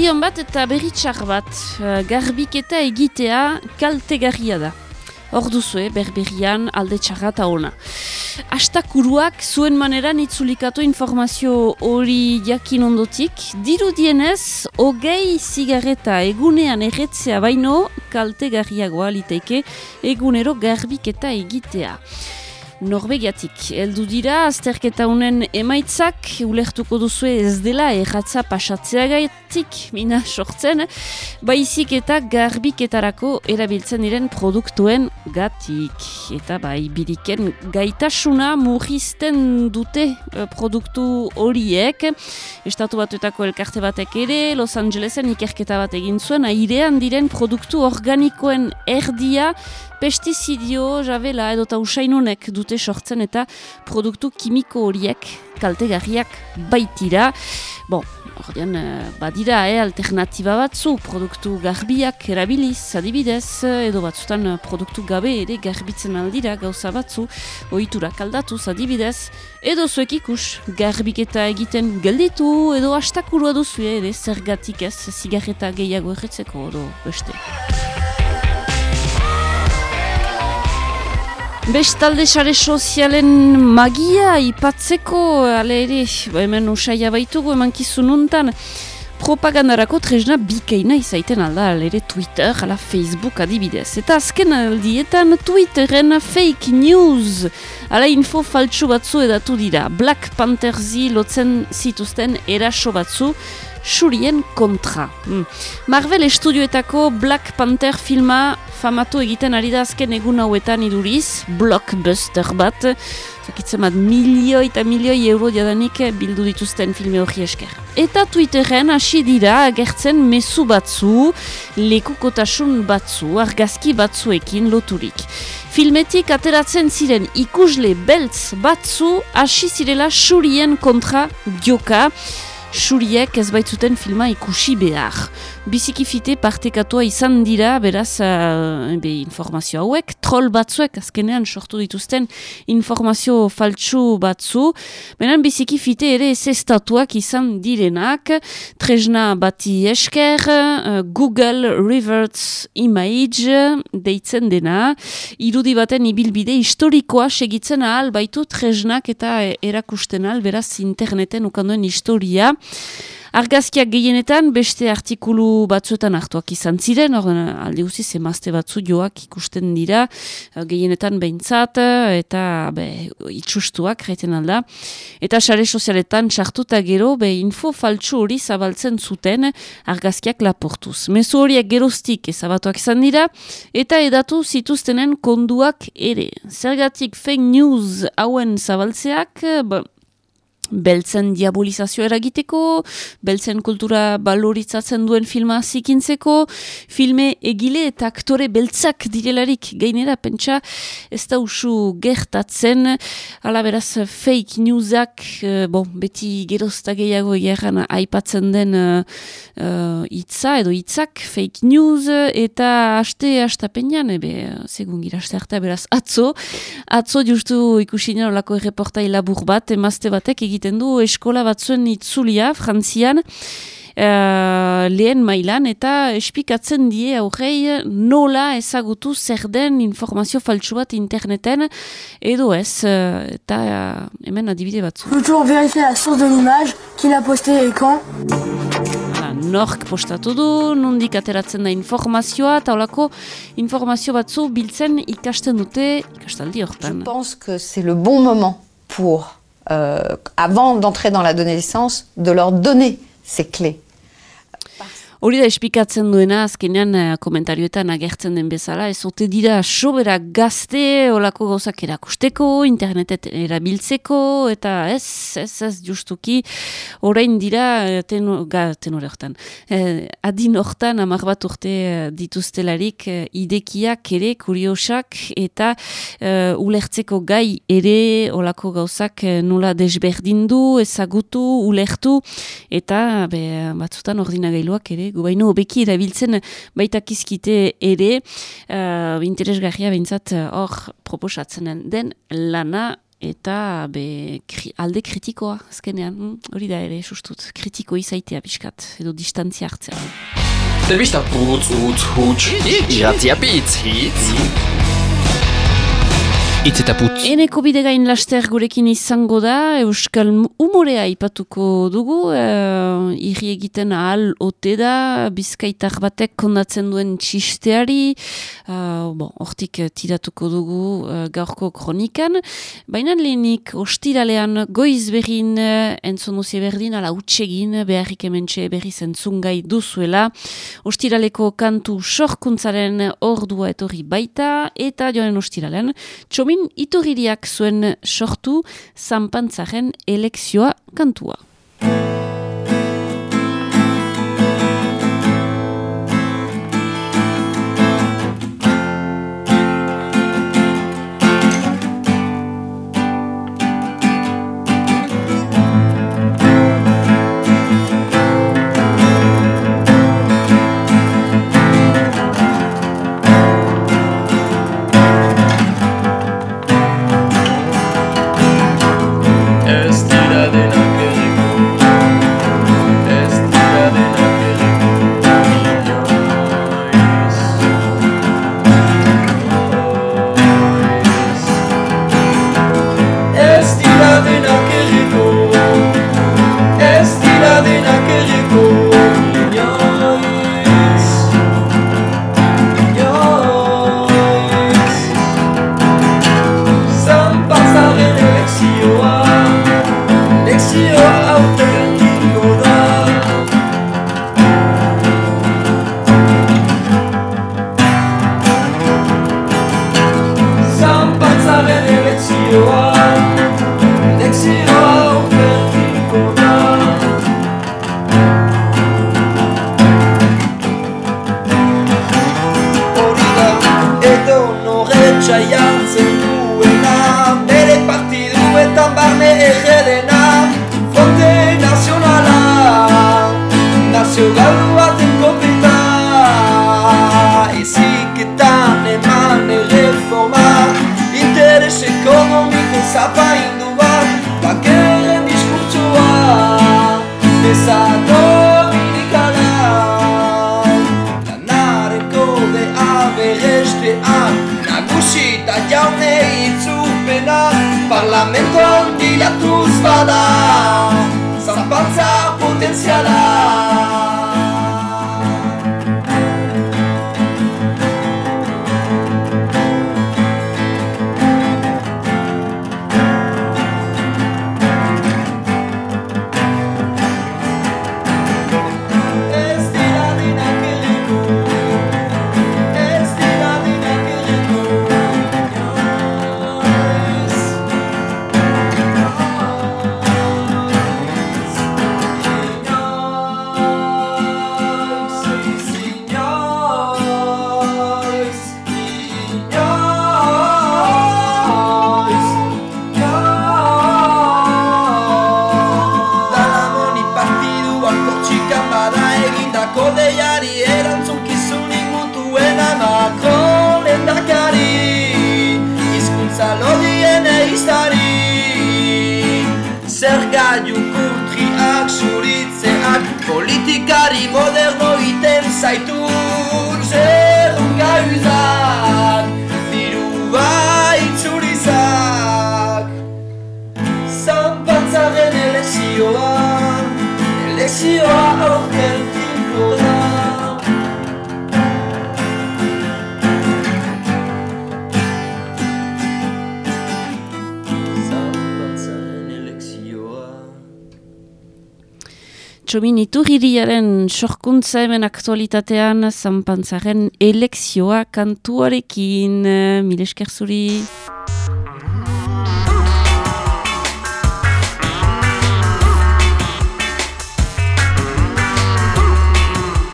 berri hon bat eta berri txar bat. Uh, garbiketa egitea kaltegarria da. Hor duzue, berberian alde txarra eta ona. Astakuruak zuen maneran itzulikatu informazio hori jakin ondotik, dirudienez, hogei zigarreta egunean erretzea baino kaltegarriagoa liteke egunero garbiketa egitea. Norvegiatik. Eldu dira, azterketa honen emaitzak, ulertuko duzu ez dela erratza pasatzea gaitik, mina sortzen, baizik eta garbiketarako erabiltzen diren produktuen gatik. Eta bai, biriken gaitasuna murrizten dute eh, produktu horiek. Estatu batuetako elkarte batek ere, Los Angelesen ikerketa bat egin zuen, airean diren produktu organikoen erdia, pestizidio, jabela edo eta usainunek dute sortzen eta produktu kimiko horiek kaltegarriak baitira. Bon, ordean, eh, badira, eh, alternatiba batzu, produktu garbiak erabiliz, adibidez, edo batzutan eh, produktu gabe ere garbitzen aldira gauza batzu, ohitura kaldatu, adibidez, edo zuek ikus, garbiketa egiten gelditu, edo astakurua duzu ere, zergatik ez, zigarreta gehiago erretzeko, edo beste. Bestalde sare sozialen magia ipatzeko, ale ere, ba, hemen usaia baitugu eman kizununtan, propagandarako tresna bikeina izaiten alda, ale ere Twitter, ala Facebook adibidez. Eta azken aldietan Twitteren fake news, ala info faltsu batzu edatu dira. Black Pantherzi lotzen zituzten eraso batzu, surien kontra. Mm. Marvel estudioetako Black Panther filma famatu egiten ari da azken egun hauetan iduriz, blockbuster bat, zakitzen bat milioi eta milioi euro diadanik bildu dituzten filme hori esker. Eta Twitteren hasi dira agertzen mezu batzu, lekukotasun batzu, argazki batzuekin loturik. Filmetik ateratzen ziren ikusle beltz batzu hasi zirela surien kontra dioka, Suriek ez baitzuten filma ikusi behar. Biziki fite partekatua izan dira, beraz, uh, be, informazio hauek, troll batzuek azkenean sortu dituzten informazio faltsu batzu, benan biziki fite ere ez estatuak izan direnak, tresna bati esker, uh, Google Reverts Image deitzen dena, irudi baten ibilbide historikoa segitzen ahal baitu tresnak eta erakusten ahal, beraz, interneten ukanduen historia, Argazkiak gehienetan beste artikulu batzuetan hartuak izan ziren, hor alde guzi zemazte batzu joak ikusten dira, eh, gehienetan behintzat, eta be, itxustuak reiten alda. Eta sare sozialetan txartuta gero, be info faltsu hori zabaltzen zuten argazkiak laportuz. Mezu horiek geroztik ezabatuak izan dira, eta edatu zituztenen konduak ere. Zergatik fake news hauen zabaltzeak, beltzen diabolizazio eragiteko, beltzen kultura baloritzatzen duen filma zikintzeko, filme egile eta aktore beltzak direlarik gainera, pentsa ez da usu gertatzen, ala beraz fake newsak, uh, bon, beti gerozta gehiago egeran aipatzen den uh, itza edo itzak, fake news, eta haste hastapenean, ebe, segun gira haste harta, beraz, atzo, atzo justu ikusi olako erreportai labur bat, emazte batek egiten egiten du eskola batzuen itzulia, frantzian, Uh, lehen mailan eta espikatzen die aurrei nola ezagutu zer den informazio faltsu bat interneten edo ez uh, eta uh, hemen adibide batzu. Faut toujours vérifier la source de l'image, qui l'a posté et quand. Nork postatu du, nondik ateratzen da informazioa, eta olako informazio batzu biltzen ikasten dute, ikastaldi hortan. Je pense que c'est le bon moment pour euh, avant d'entrer dans l'adolescence, de leur donner ces clés. Hori da espikatzen duena, azkenean eh, komentarioetan agertzen den bezala, ez ote dira sobera gazte, olako gauzak erakusteko, internetet erabiltzeko, eta ez, ez, ez justuki, orain dira, eh, ten, ga, tenore hortan, eh, adin hortan, amar bat urte eh, dituztelarik, idekiak ere, kuriosak, eta eh, ulertzeko gai ere, olako gauzak nola desberdindu, ezagutu, ulertu, eta be, batzutan ordinagailuak ere, gu baino beki erabiltzen baita kizkite ere, uh, interesgarria bintzat hor uh, proposatzen den lana eta be, kri, alde kritikoa, azkenean, hm, hori da ere, sustut, kritiko izaitea pixkat, edo distantzia hartzea. Telebista putz, utz, huts, iratzia pitz, hitz. Itz eta putz. Eneko bidegain laster gurekin izango da, Euskal Umorea ipatuko dugu, uh, irri egiten ahal ote da, bizkaitar batek kondatzen duen txisteari, uh, bon, hortik tiratuko dugu uh, gaurko kronikan, baina lehenik ostiralean goiz berrin uh, entzonuzie berdin, ala utsegin beharrik ementxe berri zentzungai duzuela, ostiraleko kantu sorkuntzaren ordua etorri baita, eta joan ostiralean, txomi Txomin ituririak zuen sortu zanpantzaren elekzioa kantua. Sorkuntza hemen aktualitatean zanpantzaren elekzioa kantuarekin, mile esker zuri.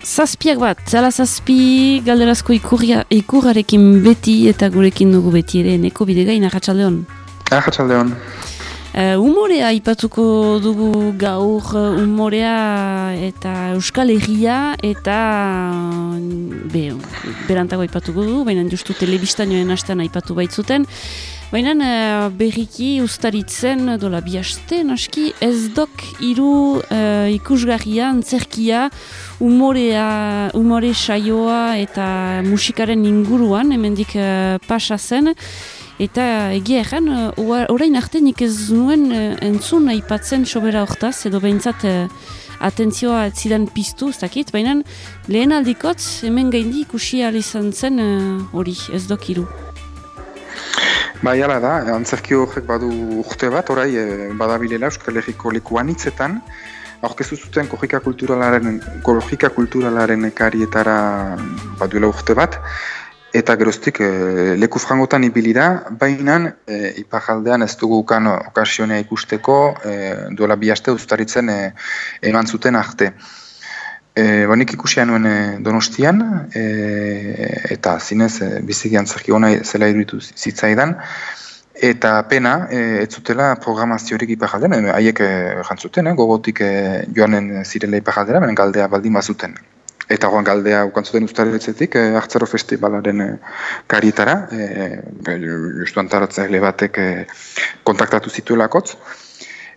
Zazpiak bat, zala zazpi galderazko ikurrarekin beti eta gurekin dugu beti ere neko bidegain, ahatsaldeon. Ahatsaldeon. Uh, umorea ipatuko dugu gaur uh, umorea eta euskal herria eta be, berantago ipatuko dugu, baina justu telebista nioen hastean aipatu baitzuten. Baina uh, berriki ustaritzen dola bihaste, naski ez dok iru uh, ikusgarria, antzerkia, umorea, umore saioa eta musikaren inguruan, hemendik uh, pasa zen, eta egia erran, uh, orain arte nik ez nuen uh, entzun aipatzen sobera hortaz, edo behintzat uh, atentzioa zidan piztu, ez dakit, baina lehen aldikotz hemen gaindi ikusi izan zen hori, ez dok iru. Bai, ala da, antzerki horrek badu urte bat, orai badabilela Euskal Herriko leku anitzetan, aurkezu zuten korrika kulturalaren, korrika kulturalaren karietara baduela urte bat, eta geroztik e, leku frangotan ibili da, baina e, ipajaldean ez dugu ukan okasionea ikusteko, e, duela bihazte ustaritzen e, eman zuten arte. E, Banik ikusia nuen e, donostian, e, eta zinez e, biziki antzerki hona zela iruditu zitzaidan, eta pena, e, ez zutela programaziorik ipajaldean, e, haiek e, jantzuten, e, gogotik e, joanen zirela ipajaldera, benen galdea baldin bazuten. Eta goan galdea ukantzuten ustaretzetik, e, Artzaro Festivalaren e, karietara, e, e, justu antaratzaile batek e, kontaktatu zituelakotz,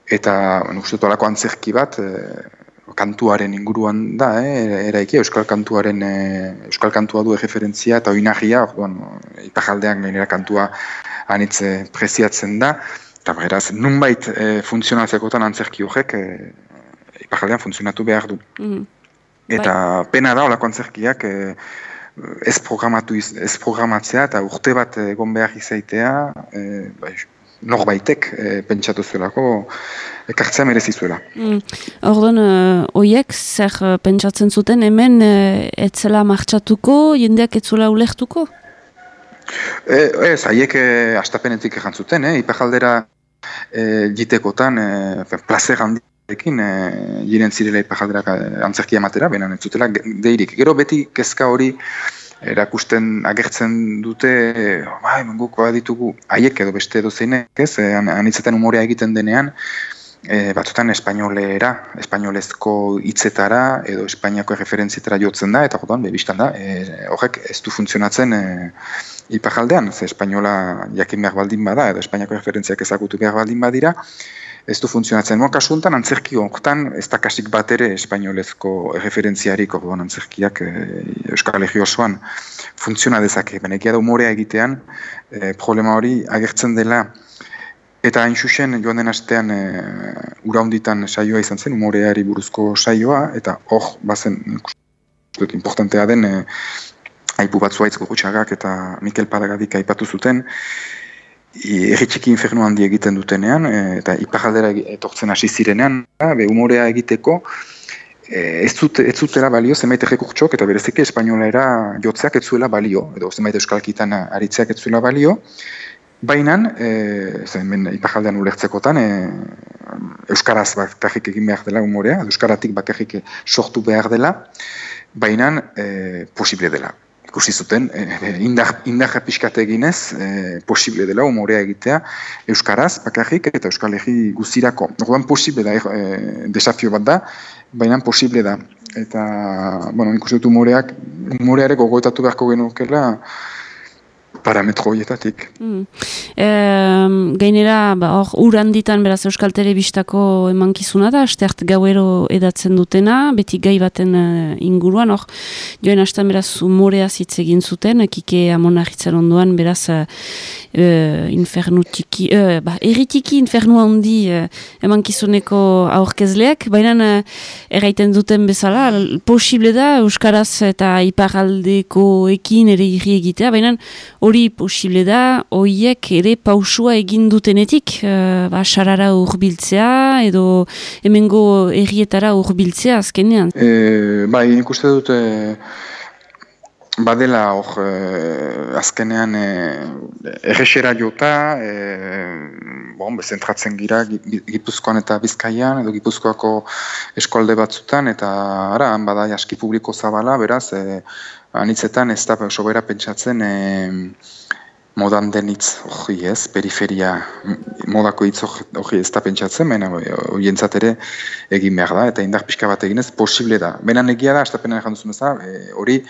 eta uste alako antzerki bat, e, kantuaren inguruan da, eh, eraiki euskal kantuaren eh, euskal kantua du referentzia eta oinagia, orduan ipajaldean gainera kantua anitz eh, preziatzen da. Eta beraz, nunbait eh, funtzionatzekotan antzerki horrek eh, ipajaldean funtzionatu behar du. Mm. Eta bai. pena da olako antzerkiak eh, ez programatu ez programatzea eta urte bat egon behar izaitea, eh, bai, norbaitek e, pentsatu zuelako ekartzea merezi zuela. Mm. Orduan, oiek zer uh, pentsatzen zuten hemen etzela martxatuko, jendeak etzula ulertuko? E, ez, haiek e, astapenetik zuten, eh? ipajaldera e, jitekotan e, plazer handiekin e, jiren zirela ipajaldera antzerkia matera, benan ez zutela deirik. Gero beti kezka hori erakusten agertzen dute, bai, guk ditugu haiek edo beste edo zeinek, ez, eh, anitzetan umorea egiten denean, e, batzutan espainolera, espainolezko hitzetara edo espainiako referentzietara jotzen da, eta gotan, bebistan da, e, horrek ez du funtzionatzen e, ipajaldean, ze espainola jakin behar baldin bada, edo espainiako referentziak ezagutu behar baldin badira, ez du funtzionatzen. Moa kasu honetan, antzerki horretan, ez da kasik bat ere espainolezko referentziarik orduan antzerkiak e, Euskal Herri osoan funtziona dezake. Benekia da umorea egitean, e, problema hori agertzen dela Eta hain xuxen joan den astean e, ura honditan saioa izan zen, umoreari buruzko saioa, eta hor, bazen, dut, importantea den, e, aipu bat zuaitz gurutxagak eta Mikel Padagadik aipatu zuten, erritxiki infernu handi egiten dutenean, e, eta iparaldera etortzen hasi zirenean, be umorea egiteko, e, ez, zut, ez zutela balio zenbait errekurtsok, eta berezeke espainolera jotzeak ez zuela balio, edo zenbait euskalkitan aritzeak ez zuela balio, Baina, e, zen, ipajaldean ulertzekotan, e, Euskaraz bakarrik egin behar dela umorea, Euskaratik bakarrik sortu behar dela, baina e, posible dela ikusi zuten, e, indar, indar pixkate eginez, e, posible dela umorea egitea Euskaraz, bakarrik eta Euskal Herri guzirako. Orduan posible da, e, desafio bat da, baina posible da. Eta, bueno, ikusi dut umoreak, umorearek gogoetatu beharko genukela, parametro horietatik. Mm. E, gainera, ba, hor, uranditan beraz Euskal Telebistako emankizuna da, asteart gauero edatzen dutena, beti gai baten uh, inguruan, hor, joen hastan beraz umorea zitz egin zuten, kike amonarritzen onduan, beraz uh, infernu tiki, uh, ba, erritiki infernu handi uh, emankizuneko aurkezleak, baina uh, erraiten duten bezala, posible da Euskaraz eta iparaldeko ekin ere irri egitea, baina hori posible da, hoiek ere pausua egin dutenetik, uh, ba, sarara urbiltzea, edo hemengo errietara urbiltzea azkenean. E, bai, nik uste dut, badela hor e, azkenean e, errexera jota, e, bon, bezentratzen gira Gipuzkoan eta Bizkaian, edo Gipuzkoako eskolde batzutan, eta ara, bada jaski publiko zabala, beraz, e, anitzetan ez da sobera pentsatzen e, modan den hitz hori ez, periferia modako hitz hori ez da pentsatzen, mena hori ere egin behar da, eta indar pixka bat eginez posible da. Benan egia da, astapenan egin duzun ez da, hori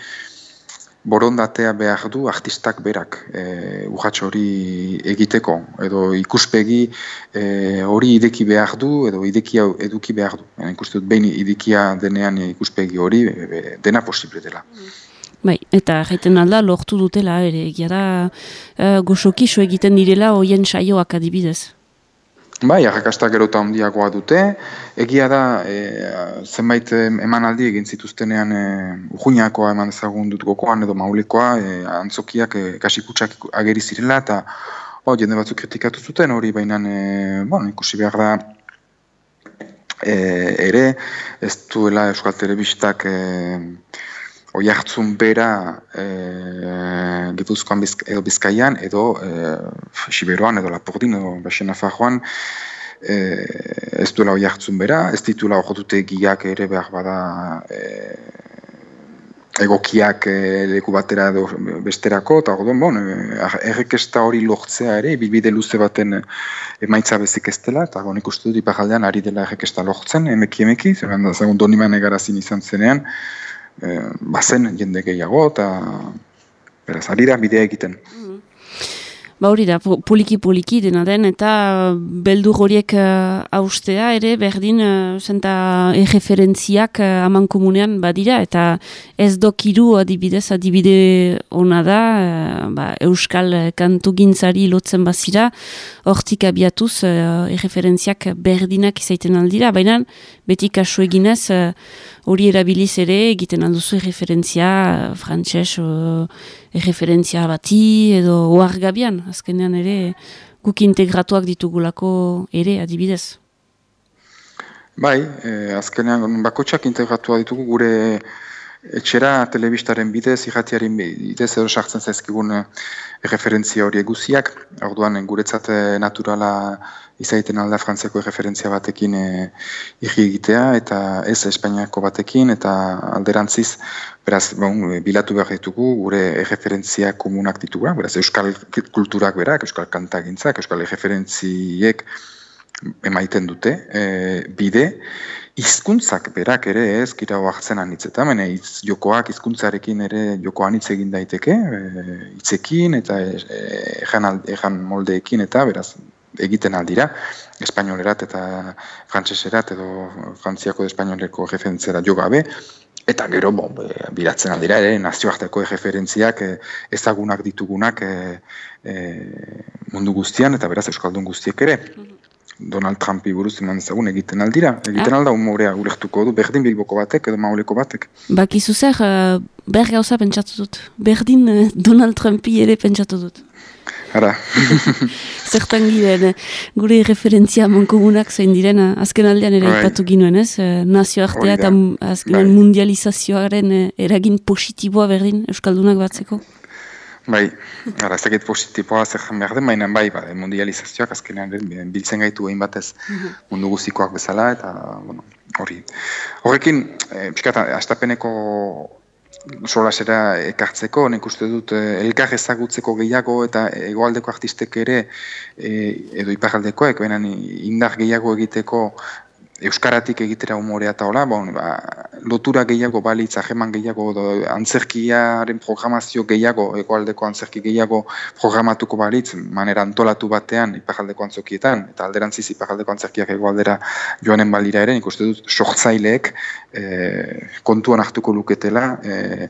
borondatea behar du artistak berak e, urratx hori egiteko, edo ikuspegi e, hori ideki behar du, edo ideki eduki behar du. E, ikuste dut behin idikia denean ikuspegi hori e, dena posible dela. Bai, eta jaiten alda lortu dutela ere, egia da uh, goxoki egiten direla hoien saioak adibidez. Bai, arrakasta gero handiagoa dute. Egia da, e, zenbait emanaldi egin zituztenean e, ujuniakoa eman ezagun dut gokoan edo maulekoa, e, antzokiak e, kasikutsak ageri zirela, eta oh, jende batzuk kritikatu zuten hori, baina e, bon, ikusi behar da e, ere, ez duela Euskal Telebistak e, oi hartzun bera e, Gipuzkoan edo Bizkaian edo e, Siberoan edo Lapordin edo Baxena Fajoan e, ez duela oi hartzun bera, ez ditula hori giak ere behar bada e, egokiak e, leku batera edo besterako, eta godon, bon, errekesta hori lortzea ere, bilbide luze baten emaitza bezik ez dela, eta nik uste dut ipajaldean ari dela errekesta lortzen, emeki emeki, zer da, zagun doniman egarazin izan zenean, e, bazen jende gehiago eta beraz, ari da bidea egiten. Mm. Ba hori da, poliki-poliki dena den, eta beldur horiek uh, austea ere, berdin, uh, zenta erreferentziak uh, aman komunean badira, eta ez dokiru adibidez, adibide ona da, uh, ba, euskal kantu gintzari lotzen bazira, hortik abiatuz uh, erreferentziak berdinak izaiten aldira, baina beti kasu eginez, hori erabiliz ere egiten alduzu referentzia frantses referentzia bati edo oargabian azkenean ere guk integratuak ditugulako ere adibidez. Bai, eh, azkenean bakotsak integratuak ditugu gure etxera telebistaren bidez, irratiaren bidez edo sartzen zaizkigun referentzia hori eguziak, orduan guretzat eh, naturala izaiten alda frantzeko referentzia batekin e, egitea eta ez Espainiako batekin eta alderantziz beraz bon, bilatu behar ditugu gure referentzia komunak ditugu, beraz euskal kulturak berak, euskal kantagintzak, euskal referentziek emaiten dute e, bide, hizkuntzak berak ere ez, kira hoartzen anitzeta, mene hitz jokoak hizkuntzarekin ere jokoan hitz egin daiteke, e, hitzekin eta ejan, moldeekin eta beraz egiten aldira, espainolerat eta frantseserat edo frantziako espainoleko referentzera jo gabe, eta gero bon, biratzen aldira ere nazioarteko referentziak eh, ezagunak ditugunak eh, eh, mundu guztian eta beraz euskaldun guztiek ere. Mhm. Donald Trumpi buruz eman ezagun egiten aldira. Egiten ah. alda humorea urehtuko du, berdin bilboko batek edo mauleko batek. Bakizu zer, ber gauza pentsatu dut. Berdin Donald Trumpi ere pentsatu dut. Hara. Zertan giren, gure referentzia mankomunak zein diren, azken aldean ere. Bai. ipatu ginuen, ez? Eh, nazio artea eta azken bai. mundializazioaren eh, eragin positiboa berdin Euskaldunak batzeko. Bai, ara, ez dakit positiboa zer behar den, baina bai, bai, mundializazioak azkenean biltzen gaitu egin batez mhm. mundu guztikoak bezala, eta, bueno, hori. Horrekin, e, pixka, astapeneko solasera ekartzeko, nik uste dut eh, elkar ezagutzeko gehiago eta egoaldeko artistek ere e, edo iparaldekoek, benen indar gehiago egiteko euskaratik egitera humorea eta hola, bon, ba, lotura gehiago balitz, aheman gehiago, do, antzerkiaren programazio gehiago, egoaldeko antzerki gehiago programatuko balitz, manera antolatu batean iparaldeko antzokietan, eta alderantziz iparaldeko antzerkiak egoaldera joanen balira ere, nik dut, sohtzaileek e, kontuan hartuko luketela, e,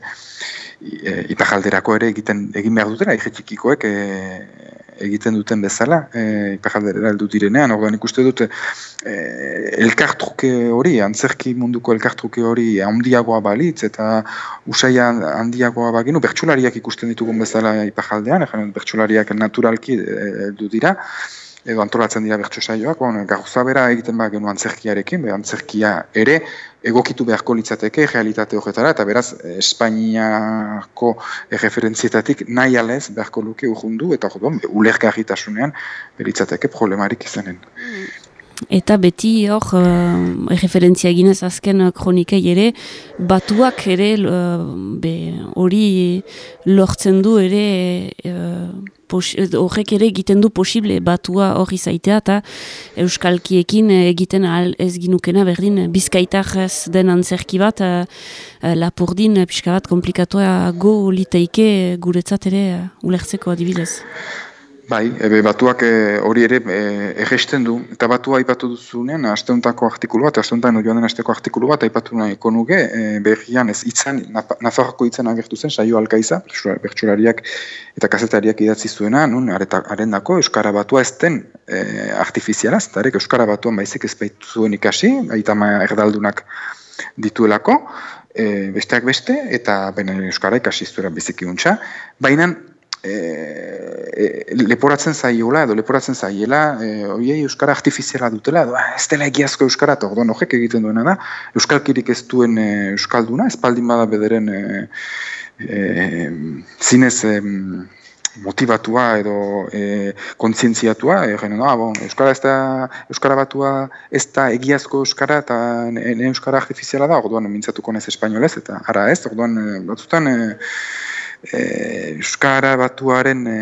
e, iparalderako ere egiten egin behar dutela, irretxikikoek, e, egiten duten bezala, e, ipajaldera heldu direnean, orduan ikuste dute e, elkartruke hori, antzerki munduko elkartruke hori handiagoa balitz, eta usaia handiagoa baginu, bertsulariak ikusten ditugun bezala ipajaldean, bertsulariak naturalki e, heldu dira, edo antolatzen dira bertso saioak, bon, gauza bera egiten ba genu antzerkiarekin, be, antzerkia ere egokitu beharko litzateke realitate horretara, eta beraz Espainiako referentzietatik nahi alez beharko luke urrundu, eta jodon, ulergarritasunean beritzateke problemarik izanen. Eta beti hor uh, referentzia eginez azken kronikei ere batuak ere uh, be, hori lortzen du ere horrek ere egiten du posible batua hori zaitea eta euskalkiekin egiten ahal ez ginukena berdin bizkaitar ez den antzerki bat uh, lapurdin pixka bat komplikatua go liteike guretzat ere uh, ulertzeko adibidez. Bai, ebe batuak eh, hori ere e, egesten du, eta batua aipatu duzunean, asteuntako artikulu bat, asteuntan joan den asteko artikulu bat, aipatu nahiko nuke, e, berrian ez itzan, Nafarroko itzan agertu zen, saio alkaiza, bertsolariak eta kazetariak idatzi zuena, nun, haren dako, Euskara batua ez den e, artifizialaz, eta Euskara batuan baizik ez zuen ikasi, baita erdaldunak dituelako, e, besteak beste, eta baina Euskara ikasi zuera biziki baina e, leporatzen zaiola edo leporatzen zaiela e, oiei euskara artifiziala dutela edo ah, ez dela egiazko euskara eta orduan horrek egiten duena da. Euskalkirik ez duen e, euskalduna espaldin bada bederen e, e, zinez e, motivatua edo e, kontzientziatua e, no, ah, bon, euskara ez da euskara batua ez da egiazko euskara eta euskara artifiziala da orduan mintzatuko nez espainolez eta ara ez orduan batzutan e, e, Euskara batuaren e,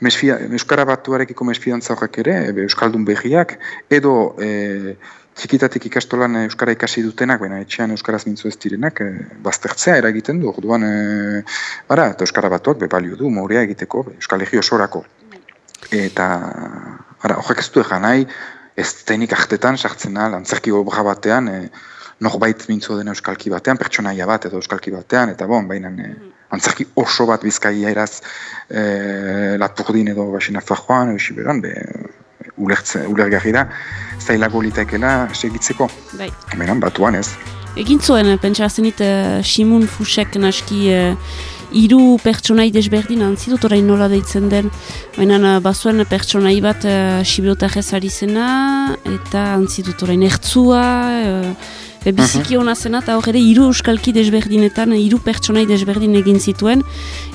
mesfia, Euskara batuarekiko mesfidantza horrek ere, e, Euskaldun behiak, edo e, txikitatik ikastolan Euskara ikasi dutenak, baina etxean Euskaraz mintzu ez direnak, e, baztertzea eragiten du, orduan, e, bara, eta Euskara batuak bebalio du, morea egiteko, Euskal Egio osorako. Eta, ara, horrek ez du egan nahi, ez tenik ahtetan sartzen al, antzerki obra batean, e, norbait mintzu den Euskalki batean, pertsonaia bat edo Euskalki batean, eta bon, baina e, antzerki oso bat bizkaia eraz e, lapurdin edo basina fajoan, esi beran, be, ulergarri da, zailago litekela segitzeko. Bai. Hemen batuan ez. Egin zuen, eh, pentsa zenit, uh, Simun Fusek naski uh, iru pertsonai desberdin antzidut orain nola deitzen den. Baina bazuen pertsonai bat uh, Sibirotarrez ari zena, eta antzidut orain ertzua, Be, biziki hona zena, eta hor ere, iru euskalki desberdinetan, iru pertsonai desberdin egin zituen,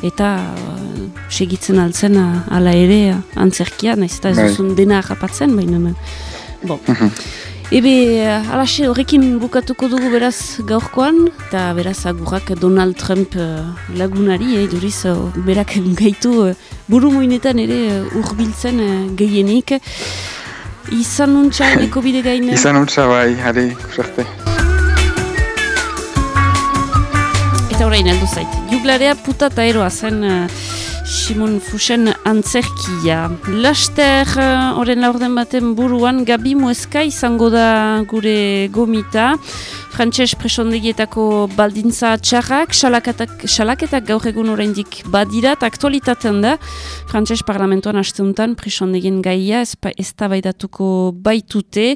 eta uh, segitzen altzen uh, ala ere uh, antzerkia, nahiz eta ez bai. duzun dena agapatzen, baina. Bon. Ebe, uh, alaxe horrekin bukatuko dugu beraz gaurkoan, eta beraz agurrak Donald Trump uh, lagunari, eh, duriz, uh, berak gaitu uh, buru moinetan ere uh, urbiltzen uh, gehienik. Izan nuntza, eko bide gaine? Izan nuntza, bai, ari, kusarte. Eta horrein heldu zait. Juglarea puta eta eroa zen uh, Simon Fusen antzerkia. Laster, horren uh, laurden baten buruan, Gabi Mueska izango da gure gomita. Frantses presondegietako baldintza txarrak, salaketak gaur egun oraindik badirat, aktualitatean da, Frantses parlamentoan hasteuntan presondegien gaia ez da baidatuko baitute,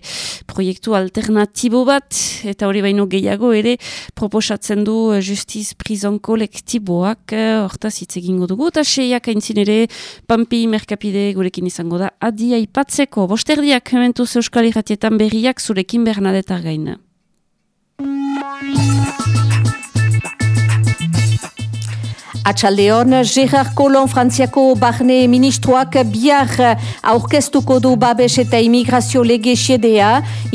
proiektu alternatibo bat, eta hori baino gehiago ere, proposatzen du justiz prizon kolektiboak, hortaz hitz egingo dugu, eta seiak aintzin ere, pampi merkapide gurekin izango da, adia ipatzeko, bosterdiak hementu zeuskal irratietan berriak zurekin bernadetar gaina. Atxaldeon, Gerard Kolon Frantziako barne ministroak bihar aurkeztuko du babes eta imigrazio lege xedea,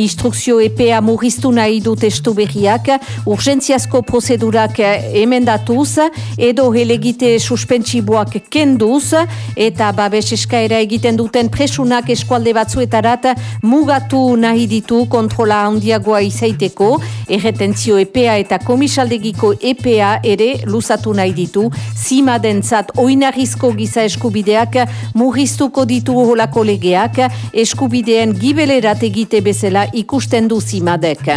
instrukzio EPA murriztu nahi du testu berriak, urgentziazko prozedurak emendatuz, edo helegite suspentsiboak kenduz, eta babes eskaera egiten duten presunak eskualde batzuetarat mugatu nahi ditu kontrola handiagoa izaiteko, erretentzio EPA eta komisaldegiko EPA ere luzatu nahi ditu, zima dentzat oinarrizko giza eskubideak murriztuko ditu holako legeak eskubideen gibelerat egite bezala ikusten du zimadek.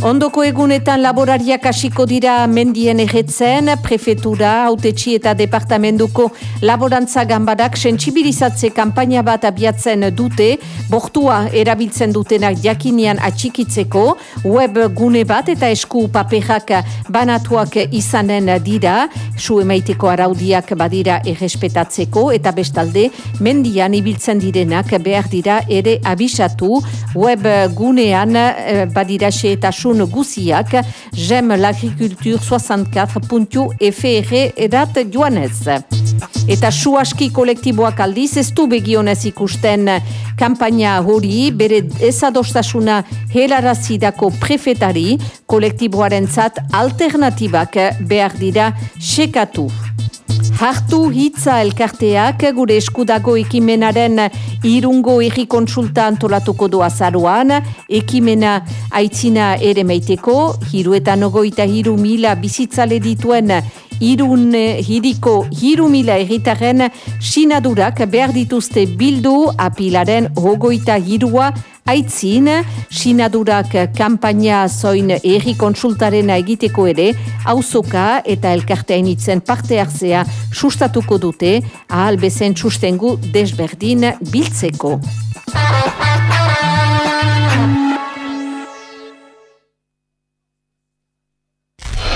Ondoko egunetan laborariak hasiko dira mendien egetzen, prefetura, autetxi eta departamentuko laborantza gambarak sentsibilizatze kampaina bat abiatzen dute, bortua erabiltzen dutenak jakinian atxikitzeko, web gune bat eta esku paperak banatuak izanen dira, su emaiteko araudiak badira errespetatzeko eta bestalde mendian ibiltzen direnak behar dira ere abisatu, web gunean eh, badira xe eta su Asun Guziak, J'aime l'agriculture 64.fr edat joanez. Eta suaski kolektiboak aldiz ez du begionez ikusten kampaina hori bere ezadostasuna helarazidako prefetari kolektiboaren zat alternatibak behar dira sekatu. Hartu hitza elkarteak gure eskudago ekimenaren irungo egi konsulta antolatuko doa zaruan, ekimena aitzina ere meiteko, hiru eta nogoita hiru mila bizitzale dituen irun hiriko hiru mila erritaren sinadurak behar dituzte bildu apilaren hogoita hirua aitzin, sinadurak kampaina zoin erri konsultarena egiteko ere, auzoka eta elkartean itzen parte hartzea sustatuko dute, ahal bezen sustengu desberdin biltzeko.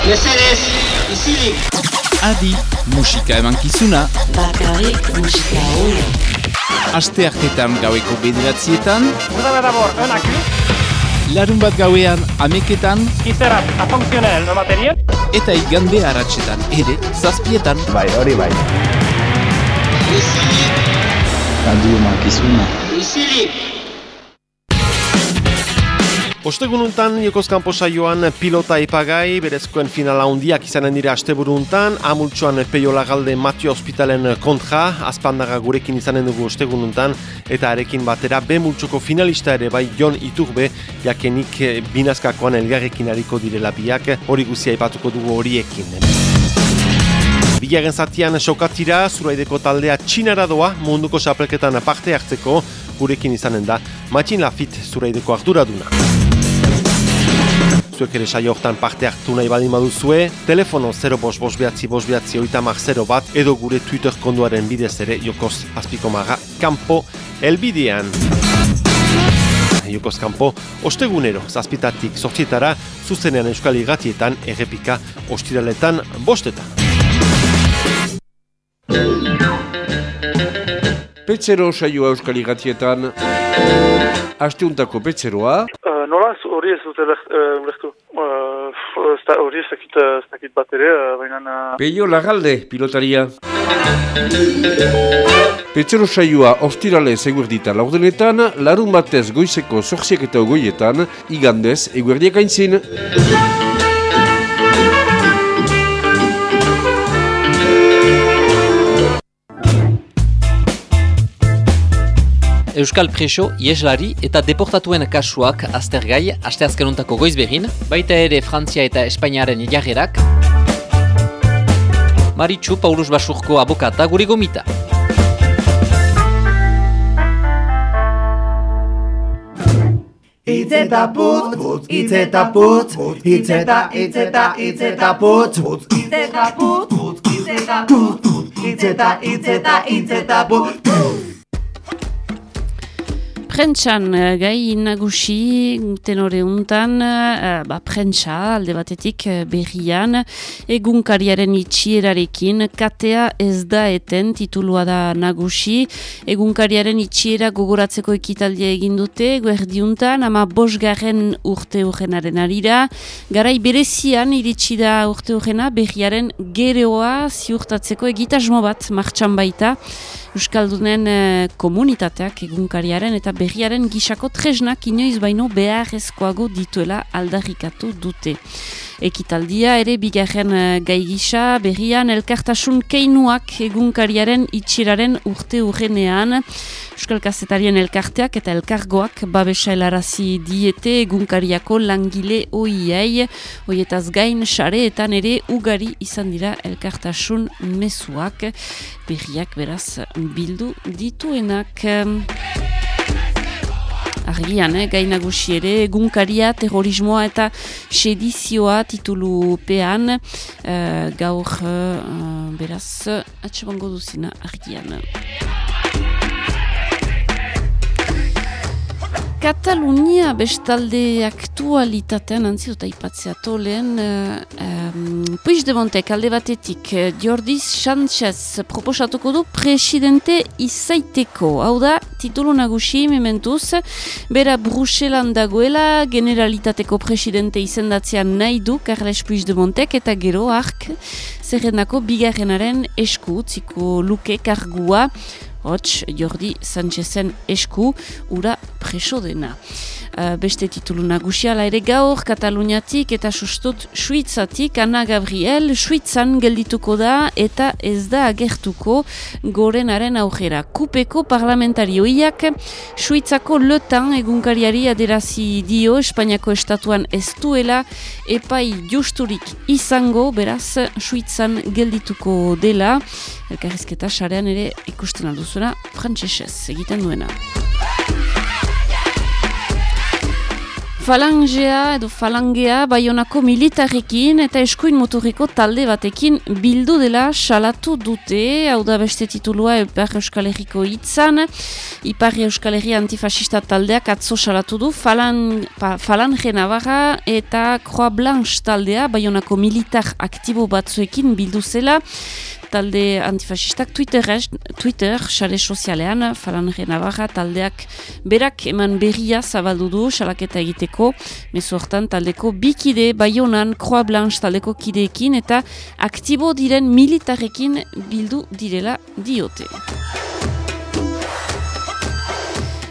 Mesedez, izilik! Adi, musika eman kizuna. Bakarrik musika hori. Aste hartetan gaueko bederatzietan. Vous d'abord un acus. Larun bat gauean ameketan. Qui sera a fonctionnel le matériel. Eta igande haratsetan ere zazpietan. Bai, hori bai. Izilik! Adi eman kizuna. Ostegununtan, Jokozkampo saioan pilota epagai, berezkoen finala hundiak izanen dira asteburuntan, amultsuan peio lagalde Matio Hospitalen kontra, azpandaga gurekin izanen dugu ostegununtan, eta arekin batera, be multsuko finalista ere bai Jon Iturbe, jakenik binazkakoan elgarrekin hariko direla biak, hori guzia ipatuko dugu horiekin. Bilaren zatian sokatira, zuraideko taldea txinara doa, munduko sapelketan parte hartzeko, gurekin izanen da, Matxin Lafit zuraideko arduraduna. Zuek ere saio hortan parte hartu nahi baldin baduzue, telefono 0 bos bos behatzi bos behatzi oitamak 0 bat, edo gure Twitter konduaren bidez ere Jokoz Azpikomaga kanpo elbidean. Jokoz kanpo, ostegunero, zazpitatik sortzietara, zuzenean euskal igatietan, errepika, ostiraletan, bostetan. Petzero saioa euskal igatietan, asteuntako petzeroa. Uh, nola, hori ez dute lehtu. Uh, hori ez dakit, dakit bat ere, baina... Peio Lagalde, pilotaria. Petzero saioa ostirale eguerdita laurdenetan, larun batez goizeko zorziak eta ogoietan, igandez eguerdiak aintzin. Euskal Preso, Ieslari eta deportatuen kasuak aztergai asteazkenuntako goiz behin, baita ere Frantzia eta Espainiaren igarrerak. Maritxu Paulus Basurko abokata guri gomita. Itzeta putz, putz, itzeta putz, itzeta, itzeta, itzeta putz, itzeta putz, itzeta putz, itzeta, itzeta, itzeta putz. Prentxan gai nagusi tenore untan, uh, ba, prentxa alde batetik berrian, egunkariaren itxierarekin, katea ez da eten titulua da nagusi, egunkariaren itxiera gogoratzeko ekitaldia egin dute, guerdiuntan, ama bosgarren urte urrenaren arira, garai berezian iritsi da urte urrena berriaren gereoa ziurtatzeko egitasmo bat martxan baita, Euskaldunen eh, komunitateak egunkariaren eta berriaren gisako tresnak inoiz baino beharrezkoago dituela aldarrikatu dute. Ekitaldia ere bigarren uh, gai gisa berrian elkartasun keinuak egunkariaren itxiraren urte urrenean. Euskal Kazetarien elkarteak eta elkargoak babesa helarazi diete egunkariako langile oiei. Oietaz gain sareetan ere ugari izan dira elkartasun mezuak. Berriak beraz bildu dituenak. Argian, eh, gainagusi ere, egunkaria, terrorismoa eta sedizioa titulupean, uh, gaur, uh, beraz, atxebango duzina argian. Katalunia bestalde aktualitatean antzi dut aipatzea tolen uh, um, Puigdemontek alde batetik Jordi Sánchez proposatuko du presidente izaiteko. Hau da titulu nagusi mementuz bera Bruselan dagoela generalitateko presidente izendatzea nahi du Carles Puigdemontek eta gero ark zerrendako bigarrenaren esku utziko luke kargua Hots, Jordi Sánchezen esku, ura preso dena. Uh, beste titulu nagusiala ere gaur, Kataluniatik eta sustut Suitzatik, Ana Gabriel, Suitzan geldituko da eta ez da agertuko gorenaren aujera. Kupeko parlamentarioiak, Suitzako letan egunkariari aderazi dio, Espainiako estatuan ez duela, epai justurik izango, beraz, Suitzan geldituko dela, elkarrizketa sarean ere ikusten alduzuna, frantsesez egiten duena. Falangea edo falangea baionako militarrekin eta eskuin motoriko talde batekin bildu dela salatu dute, hau da beste titulua Ipar Euskal Herriko hitzan, Ipar Euskal Herri antifasista taldeak atzo salatu du, falan, pa, falange navarra eta Croix Blanche taldea baionako militar aktibo batzuekin bildu zela, talde antifasistak Twitter, Twitter xare sozialean, falange navarra taldeak berak eman berria zabaldu du salaketa egiteko, mezu hortan taldeko bikide baionan Croix Blanche taldeko kideekin eta aktibo diren militarrekin bildu direla diote.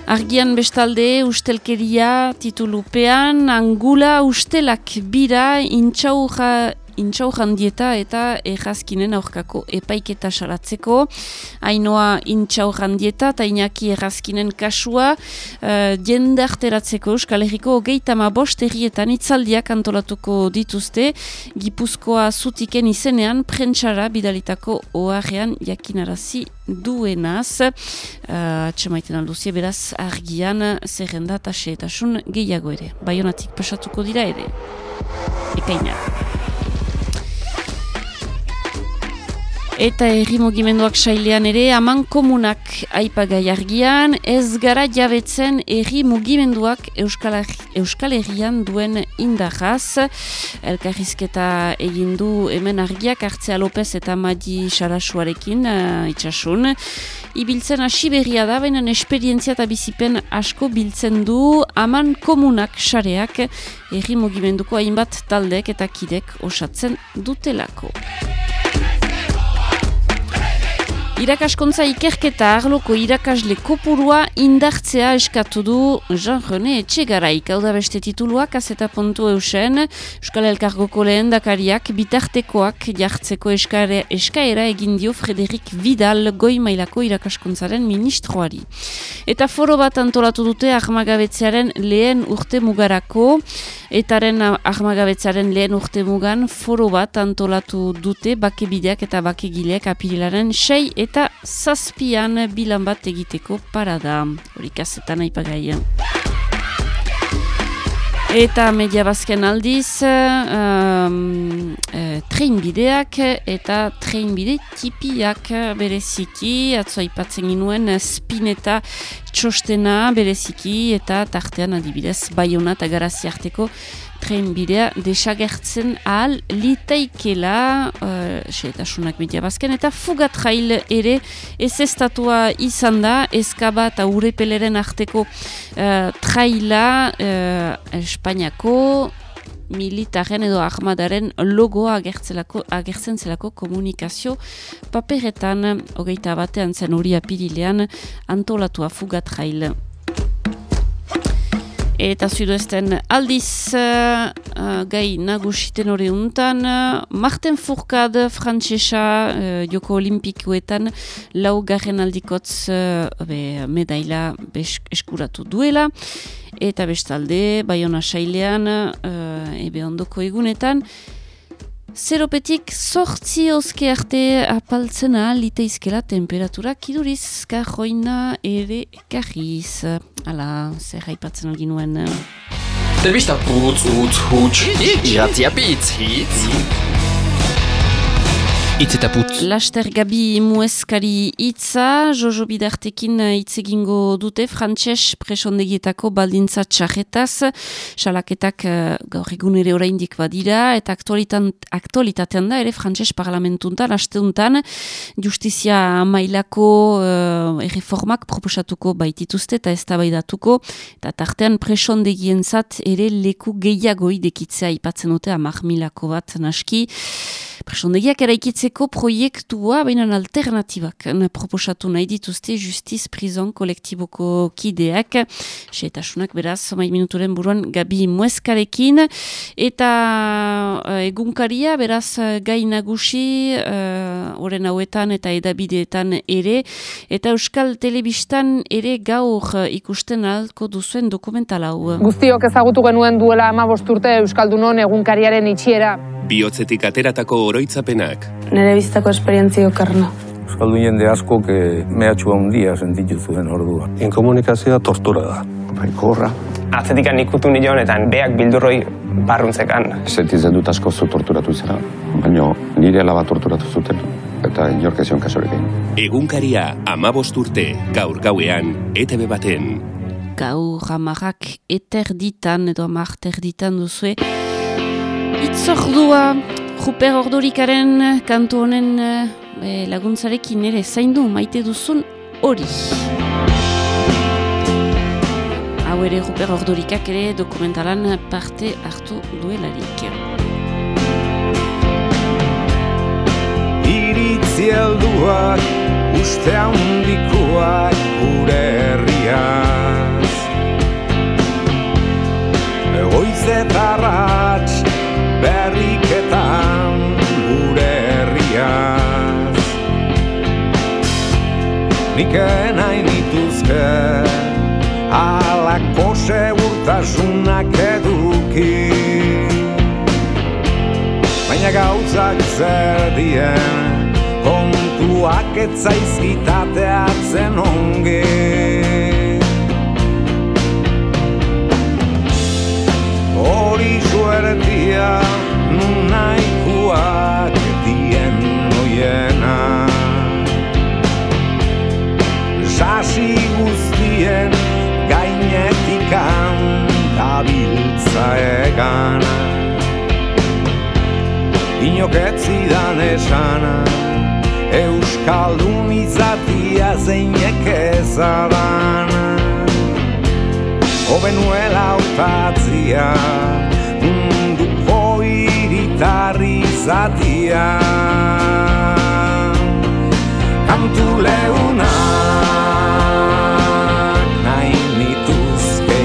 Argian bestalde ustelkeria titulupean, angula ustelak bira intxauja intxau jandieta eta errazkinen aurkako epaiketa salatzeko. Hainoa intxau jandieta eta inaki errazkinen kasua uh, jendarteratzeko Euskal Herriko geitama bost errietan itzaldiak antolatuko dituzte. Gipuzkoa zutiken izenean prentsara bidalitako oharrean jakinarazi duenaz. Uh, Txemaiten alduzie beraz argian zerrenda eta seetasun gehiago ere. Baionatik pasatuko dira ere. Ekaina. Eta erri mugimenduak sailean ere, haman komunak aipagai argian, ez gara jabetzen erri mugimenduak Euskal, Euskal Herrian duen indarraz. Elkarrizketa egin du hemen argiak, Artzea López eta Madi Sarasuarekin uh, itxasun. Ibiltzen hasi berria da, baina esperientzia eta bizipen asko biltzen du haman komunak sareak erri mugimenduko hainbat taldek eta kidek osatzen dutelako. Irakaskontza ikerketa arloko irakasle kopurua indartzea eskatu du Jean-René Etxegaraik. Hau da beste tituluak, azeta pontu eusen, Euskal Elkargoko lehen dakariak, bitartekoak jartzeko eskare, eskaera egin dio Frederik Vidal goi mailako irakaskontzaren ministroari. Eta foro bat antolatu dute ahmagabetzearen lehen urte mugarako, etaren ahmagabetzaren lehen urte mugan foro bat antolatu dute bakebideak eta bakegileak apirilaren sei eta zazpian bilan bat egiteko parada. Horik azetan aipagai. Eta media bazken aldiz, um, e, treinbideak eta treinbide tipiak bereziki, atzo aipatzen ginuen spineta txostena bereziki eta tartean adibidez baiona eta garaziarteko tren bidea desagertzen ahal litaikela uh, xeetasunak media bazken eta fugat jail ere ez estatua izan da eskaba eta urepeleren arteko uh, traila uh, Espainiako militaren edo ahmadaren logoa agertzen zelako komunikazio paperetan hogeita batean zen hori apirilean antolatua fugat jail. Eta zuduesten aldiz uh, gai nagusiten hori untan, uh, Marten Furkad frantzesa uh, joko olimpikuetan lau garen aldikotz uh, medaila eskuratu duela. Eta bestalde, Bayona Sailean, uh, ebe ondoko egunetan, Zeropetik sortzi oske arte apaltzena liteizkela temperatura kiduriz kajoina ere kajiz. Ala, zer haipatzen algin nuen. Telbista putz, utz, huts, iratzia pitz, hitz. Putz. Laster Gabi Mueskari itza, Jojo Bidartekin hitz egingo dute, frantxez presondegietako baldintza txarretaz, salaketak uh, gaur egun ere oraindik badira, eta aktualitatean da ere frantxez parlamentuntan, asteuntan, justizia mailako uh, erreformak proposatuko baitituzte eta ez baidatuko, eta tartean presondegien ere leku gehiago idekitzea ipatzen dute amak milako bat naski, presondegiak eraikitzeko proiektua, baina alternatibak proposatu nahi dituzte justiz prison kolektiboko kideak, setasunak beraz, somai minuturen buruan Gabi Mueskarekin, eta eh, egunkaria beraz gai nagusi, eh, oren hauetan eta edabideetan ere, eta Euskal Telebistan ere gaur ikusten alko duzuen dokumental hau. Guztiok ezagutu genuen duela ama urte Euskaldunon egunkariaren itxiera. Biotzetik ateratako oroitzapenak. Nire bizitako esperientzio karna. Euskaldun jende asko que mehatxua handia sentitu zuen orduan. Inkomunikazioa tortura da. Baikorra. Atzetikan ikutu nion eta beak bildurroi barruntzekan. Sentitzen dut asko zu torturatu zera, baina nire alaba torturatu zuten eta inorkezion kasorik egin. Egunkaria amabost urte, gaur gauean, ETB baten. Gaur hamarrak eterditan edo hamar terditan duzue. Itzordua, Juper Ordorikaren kantu honen eh, laguntzarekin ere zaindu maite duzun hori. Hau ere Juper Ordorikak ere dokumentalan parte hartu duelarik. Iritzi helduak, uste handikoak gure herriaz. Egoizetarratx berriketan gure herriaz. Nik nahi nituzke alako segurtasunak eduki. Baina gauzak zer dien kontuak etzaizkitateatzen ongi. Hori nun nahikoak dien oiena. Sasi guztien gainetikan dabiltza egana. Inok ez zidan esana Euskaldun izatia zeinek ezadana Obenuela utatzia izatia Kantu leunak nahi nituzke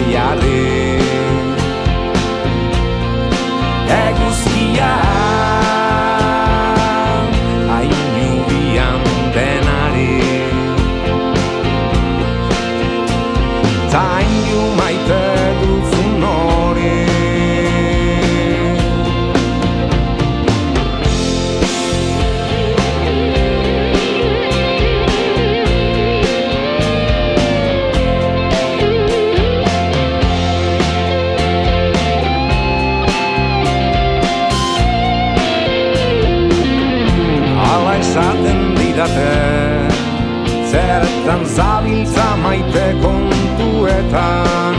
Zertan zabiltza maite kontuetan.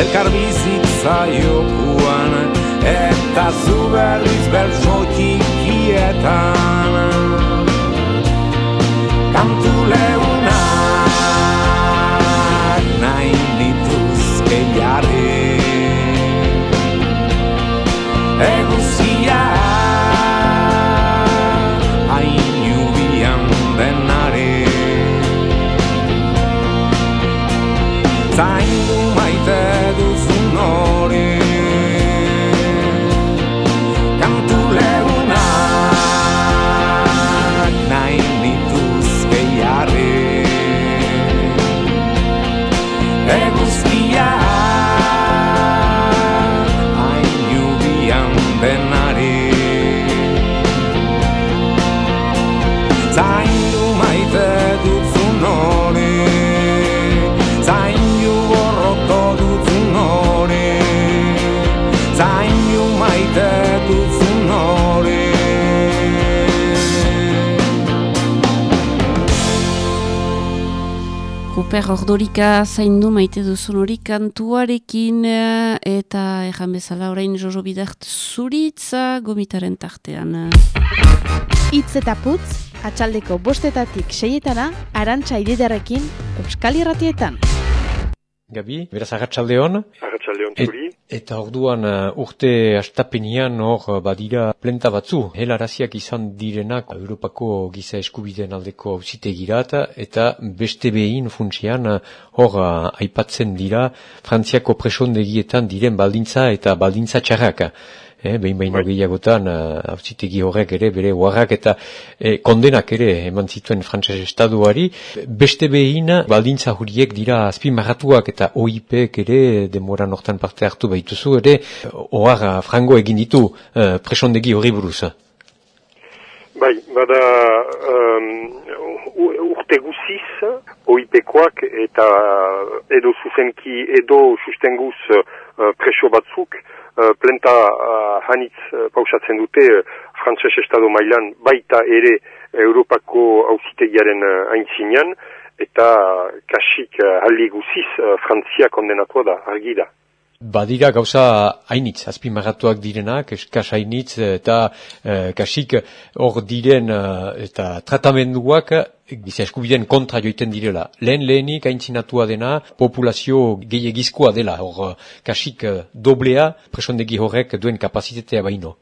Elkar bizitza jokuan Eta zu berriz bertso txikietan Kantu leunak Ordorika zaindu maite duzun hori kantuarekin eh, eta erran bezala orain Jojo Bidart zuritza gomitaren tartean. Itz eta putz, atxaldeko bostetatik seietana, arantxa ididarekin, Euskal Irratietan. Gabi, beraz agatxalde hon. Arratxalde hon Et- zuri. Eta orduan uh, urte astapenean hor uh, badira plenta batzu. Helaraziak izan direnak Europako giza eskubideen aldeko auzitegirat eta beste behin funtsian uh, hor aipatzen dira Frantziako presondegietan diren baldintza eta baldintza txarrak. Eh, behin baino gehiagotan hauzitegi horrek ere bere warrak eta eh, kondenak ere eman zituen frantses estaduari. Beste behin baldintza huriek dira azpimarratuak eta OIPek ere demoran hortan parte hartu behituzu ere ohar frango egin ditu eh, presondegi hori buruz. Bai, bada um, urte guziz, OIPkoak eta edo zuzenki edo sustenguz preso batzuk, Uh, plenta hanitz uh, pausatzen dute uh, Frantses Estado mailan baita ere Europako auzitegiaren aintzinean eta kasik aldi guziz Frantzia kondenatua da, argi da. Badira gauza hainitz, azpimarratuak direnak, eskas hainitz eta e, kasik hor diren eta tratamenduak giza eskubiden kontra joiten direla. Lehen lehenik aintzinatua dena, populazio gehiagizkoa dela, hor kasik doblea presondegi horrek duen kapazitetea baino.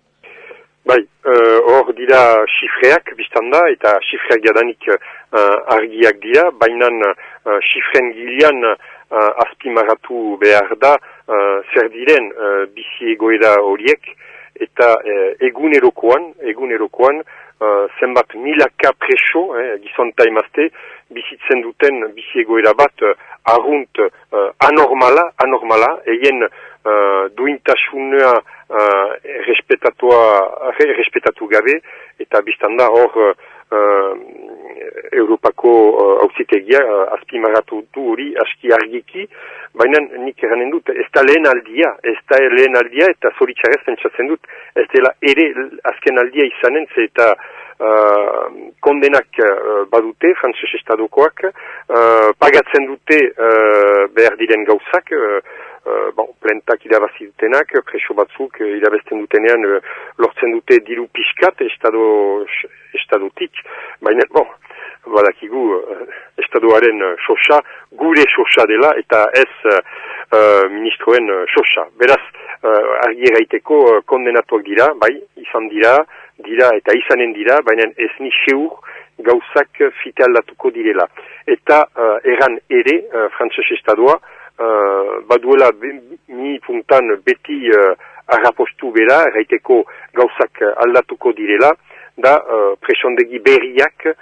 Bai, hor uh, dira xifreak biztanda eta xifreak jadanik uh, argiak dira, baina xifren gilean uh, azpimarratu behar da uh, zer diren uh, bizi egoera horiek. Eta uh, egunerokoan, egunerokoan uh, zenbat milaka preso, eh, gizonta emazte, bizitzen duten bizi egoera bat uh, argunt uh, anormala, anormala, eien uh, duintasunea uh, respetatu gabe, eta biztanda hor uh, Europako hauzitegia uh, uh, azpimarratu du hori aski argiki, baina nik eranen dut, ez da lehen aldia, ez da lehen aldia eta zoritxarez pentsatzen dut, ez dela ere azken aldia izanen, ze eta uh, kondenak uh, badute, frantzes estadokoak, uh, pagatzen dute uh, behar diren gauzak, uh, Uh, bon, plentak irabazi dutenak, preso batzuk uh, irabezten dutenean uh, lortzen dute diru pixkat estado, estadotik, baina, bon, badakigu uh, estadoaren uh, sosa, gure sosa dela eta ez uh, ministroen sosa. Beraz, uh, argi eraiteko uh, kondenatuak dira, bai, izan dira, dira eta izanen dira, baina ez ni seur gauzak fite aldatuko direla. Eta uh, eran ere, uh, frantzes estadoa, uh, baduela mi puntan beti uh, arrapostu bera, eraiteko gauzak aldatuko direla, da uh, presondegi berriak uh,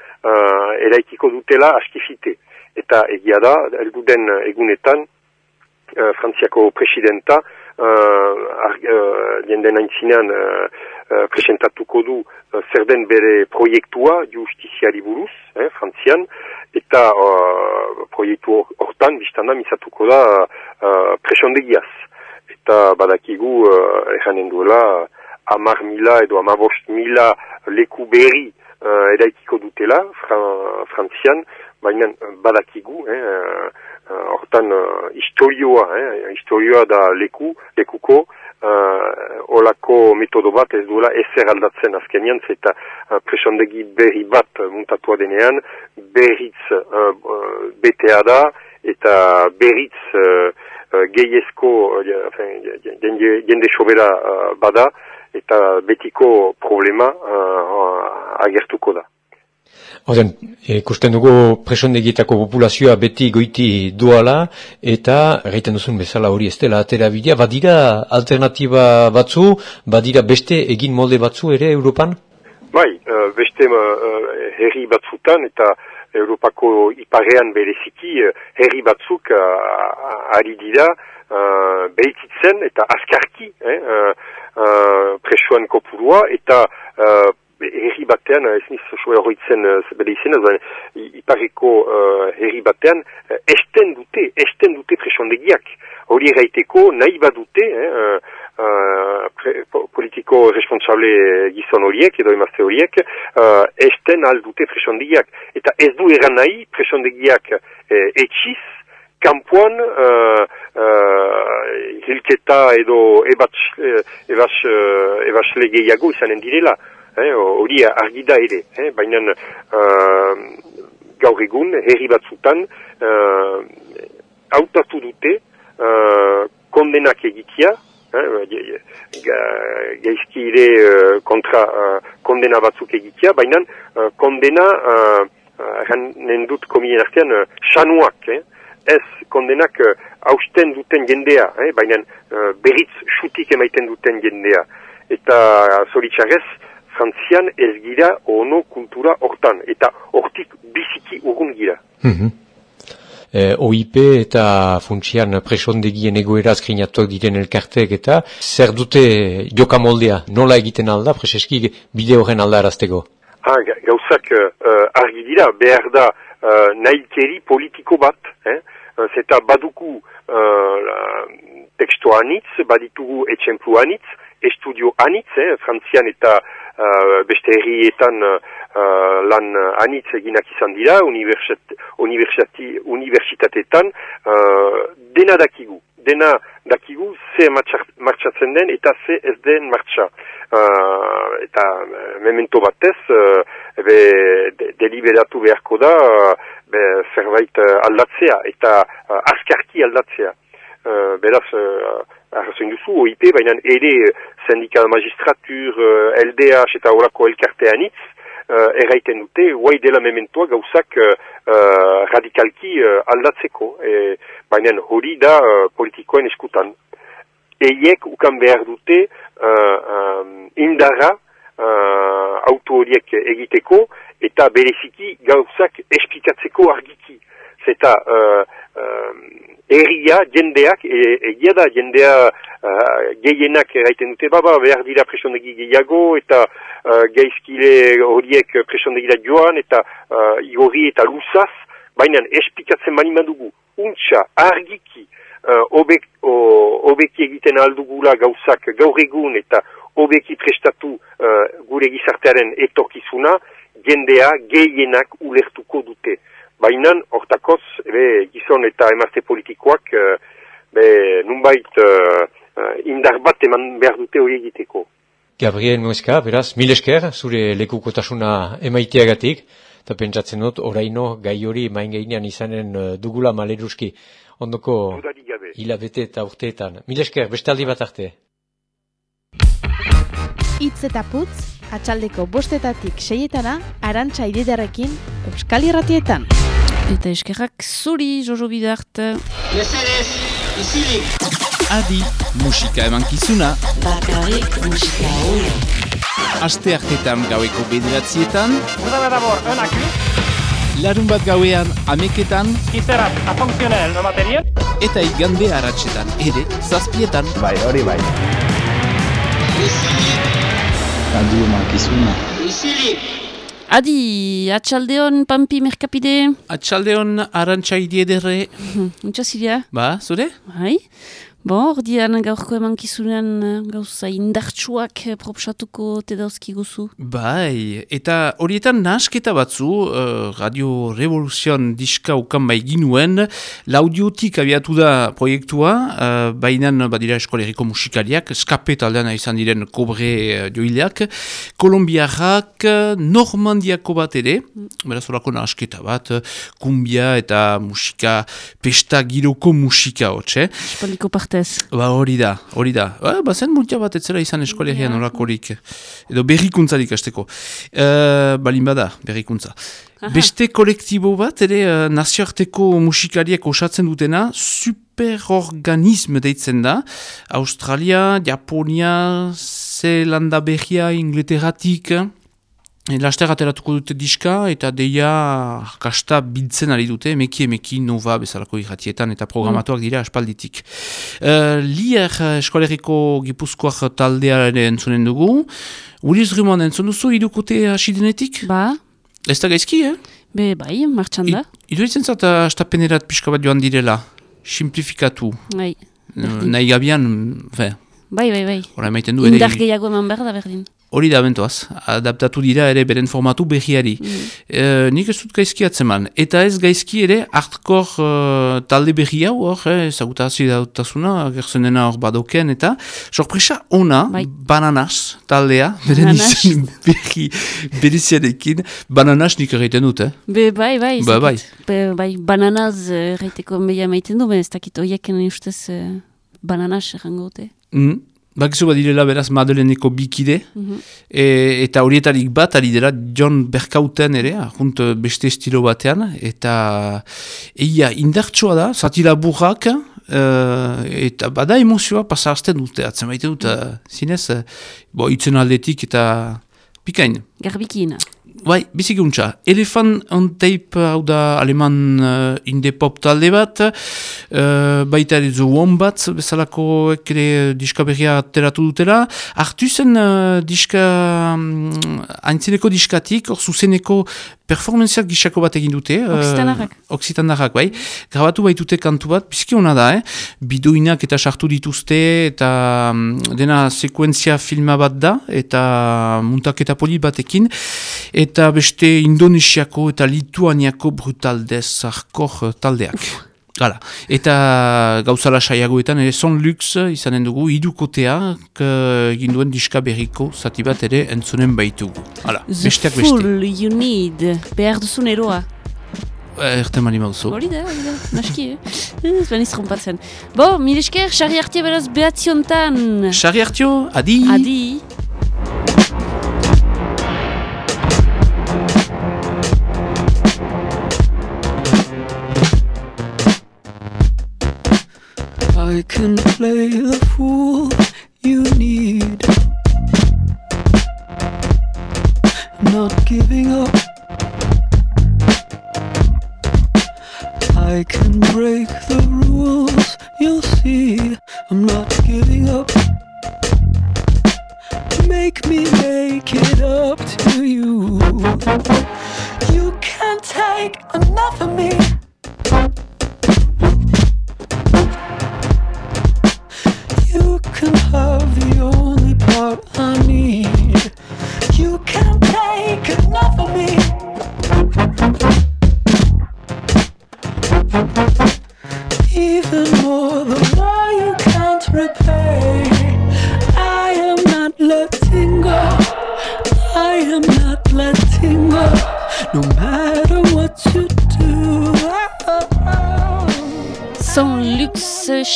eraikiko dutela askifite. Eta egia da, elguden egunetan, uh, Frantziako presidenta, uh, uh, jenden aintzinean uh, uh, presentatuko du uh, zer den bere proiektua justiziari buruz, eh, Frantzian, eta uh, proiektu hortan biztanda mizatuko da uh, presondegiaz. Eta badakigu uh, eranen duela amar mila edo amabost mila leku berri uh, eraikiko dutela fran, frantzian, baina badakigu, eh, uh, hortan uh, historioa, eh, historioa da leku, lekuko, uh, olako metodo bat ez duela ezer aldatzen azkenian, eta uh, presondegi berri bat muntatua denean, berriz uh, uh, betea da, eta berriz uh, uh, gehiezko uh, jende sobera uh, bada, eta betiko problema uh, agertuko da. Oden, ikusten dugu presondegietako populazioa beti goiti duala, eta gaiten duzun bezala hori ez dela atera bidea, badira alternatiba batzu, badira beste egin molde batzu ere Europan? Bai, uh, beste uh, herri batzutan eta Europako iparean bereziki herri batzuk uh, ari dira uh, behititzen eta askarki eh, uh, uh, presoan kopurua eta uh, herri batean, ez niz soe horretzen bere izena, ipareko uh, herri batean, uh, esten dute, esten dute presondegiak. Hori erraiteko nahi badute, eh, uh, pre, politiko responsable gizon horiek, edo emazte horiek, uh, esten aldute presondegiak. Eta ez du eran nahi presondegiak eh, etxiz, kampuan uh, uh, hilketa edo ebats, ebas, uh, ebasle gehiago izanen direla. Hori eh, argida ere, eh, baina uh, gaur egun herri batzutan uh, hautatu dute uh, kondenak egitea eh, gaizki ere eh, kontra eh, kondena batzuk egitea, baina eh, kondena, uh, uh, dut komien artean, uh, sanuak, eh? Ez kondenak uh, hausten duten jendea, eh? baina uh, berriz xutik emaiten duten jendea. Eta uh, zoritxarrez, frantzian ez gira ono kultura hortan, eta hortik biziki urgun gira. Mhm. Eh, OIP eta funtsian presondegien egoera skrinatuak diren elkarteek eta zer dute joka moldea, nola egiten alda, preseski bide horren alda arazteko. Ah, ga- gauzak uh, argi dira, behar da uh, nahikeri politiko bat, eh? Uh, zeta baduku uh, teksto anitz, baditugu etxemplu anitz, estudio anitz, eh? frantzian eta uh, beste herrietan uh, lan anitz eginak izan dira, universitatetan, uh, dena dakigu, dena dakigu ze martxa- martxatzen den eta ze ez den martxa. Uh, eta uh, memento batez, uh, be, de, deliberatu beharko da uh, be, zerbait uh, aldatzea eta uh, azkarki aldatzea. Uh, beraz, uh, arrazoin duzu, OIP, baina ere uh, sindika magistratur, uh, LDH eta horako elkarteanitz, uh, erraiten dute, guai dela mementoa gauzak uh, uh, radikalki uh, aldatzeko. E, baina hori da uh, politikoen eskutan. Eiek ukan behar dute uh, um, indarra uh, auto horiek egiteko eta bereziki gauzak esplikatzeko argiki. Zeta uh, um, erria, jendeak, e- egia da jendea uh, gehienak eraiten dute, baba behar dira presondegi gehiago eta uh, gaizkile horiek presondegila joan eta uh, igorri eta luzaz, baina esplikatzen bani madugu, untxa, argiki, uh, obek, o, obeki egiten aldugula gauzak gaur egun eta obeki prestatu uh, gure gizartearen etorkizuna, jendea gehienak ulertuko dute. Baina, hortakoz, be, gizon eta emazte politikoak, uh, be, nunbait uh, indar bat eman behar dute hori egiteko. Gabriel Mueska, beraz, mil esker, zure lekukotasuna emaiteagatik, eta pentsatzen dut, oraino gai hori main gainean izanen eh, dugula maleruski, ondoko hilabete eta urteetan. Mil esker, beste aldi bat arte. Itz eta putz, atxaldeko bostetatik seietana, arantxa ididarekin, Euskal Irratietan. Eta eskerrak zuri, Jojo Bidart. Mesedez, isilik. Adi, musika emankizuna. Bakarrik musika hori. Aste hartetan gaueko bederatzietan. D'abord un acquis Larun bat gauean ameketan. à fonctionnel le matériel. Eta igande haratsetan ere, zazpietan. Bai, hori bai. Radio Mankizuna. Isilik. Adi, atxaldeon, Pampi Merkapide. Atxaldeon arantxa idiederre. Untsa zirea? Ba, zure? Bai. Bon, ordian gaurko emankizunean eh, gauza indartsuak eh, proposatuko te dauzki guzu. Bai, eta horietan nahasketa batzu, uh, Radio Revolution diska ukan bai ginuen, laudiotik abiatu da proiektua, uh, bainan badira eskoleriko musikariak, skape taldean izan diren kobre uh, joileak, kolombiarrak, normandiako bat ere, beraz horako nahasketa bat, kumbia eta musika, pesta giroko musika hotxe. Espaliko partez. Ba hori da, hori da. Ba, ba zen multia bat etzela izan eskolegian orakorik. Edo berrikuntzarik hasteko. Uh, balin bada, berrikuntza. Beste kolektibo bat, ere uh, nazioarteko musikariek osatzen dutena, superorganism deitzen da. Australia, Japonia, Zelanda Berria, Inglaterratik, E, Laster ateratuko dute diska eta deia kasta biltzen ari dute, emeki emeki nova bezalako irratietan eta programatuak dira aspalditik. Uh, Lier eh, eskoleriko gipuzkoak taldearen entzunen dugu. Uriz Rumon entzun duzu idukote hasidenetik? Ba. Ez da gaizki, eh? Be, bai, martxan da. Iduritzen zat astapenerat pixka bat joan direla. Simplifikatu. Bai. Nahi gabian, fe, Bai, bai, bai. Hora emaiten du ere... Indar gehiago eman behar da berdin. Hori da bentoaz, adaptatu dira ere beren formatu behiari. Mm. E, nik ez dut gaizki atzeman. Eta ez gaizki ere, hardcore uh, talde behi hau hor, eh, ezagutazi dautasuna, gertzen dena hor badoken, eta sorpresa ona, bananas taldea, beren Bananas. izan behi beriziarekin, bananas nik egiten dut, eh? Be, bai, bai. Ba, dakit. Be, bai, bananaz erraiteko meia maiten du, ben ez dakit oieken ustez eh, bananas errango dute. Mm. Bakizu badirela beraz Madeleneko bikide, Mhm. e, eta horietarik bat ari dela John Berkauten ere, ahunt beste estilo batean, eta eia indartsua da, zatila burrak, eh, eta bada emozioa pasarazten dute, atzen baite dut, eh, zinez, eh, bo, itzen aldetik eta pikain. Garbikina. Bai, bizikuntza. Elephant on tape hau da aleman uh, indie pop talde bat, uh, baita ere The Wombat bezalako ere diska berria ateratu dutela. Artu zen uh, diska, um, aintzineko diskatik, hor zuzeneko performanceak gisako bat egin dute. uh, Oksitanarrak. Oksitanarrak, bai. Grabatu baitute kantu bat, bizki hona da, eh? Biduinak eta sartu dituzte, eta mm, dena sekuentzia filma bat da, eta muntaketa poli batekin, eta beste Indonesiako eta Lituaniako brutaldez arkor taldeak. Hala. Eta gauzala saiagoetan ere son lux izanen dugu idukotea egin duen diska berriko zati bat ere entzunen baitugu. Hala, besteak beste. full you need. Behar duzun eroa. Erten mani mauzu. Hori da, hori da, naski, eh? Ez baniz trompatzen. Bo, mire esker, xarri hartia beraz behatziontan. Xarri hartio, adi! Adi! I can play the fool you need. Not giving up. I can break the rules, you'll see. I'm not giving up. Make me make it up to you. You can't take enough of me.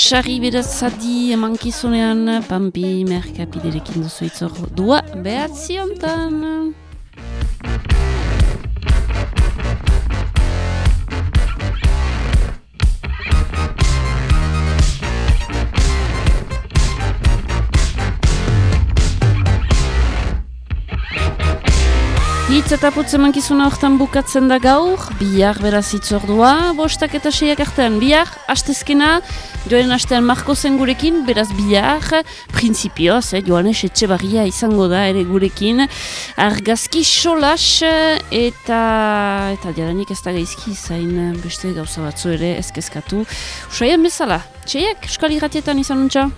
Lux xarri beraz adi emankizunean Pampi merkapiderekin duzu itzor dua behatziontan. Hitz eta putz emankizuna hortan bukatzen da gaur, bihar beraz itzordua, bostak eta seiak artean, bihar, astezkena, joan astean Marko zen gurekin, beraz bihar, prinsipioz, eh, Joanes Etxebarria izango da ere gurekin, argazki solas eta eta jadanik ez da gaizki zain beste gauza batzu ere ezkezkatu. Usaian bezala, txeiak, euskal irratietan izan nuntza?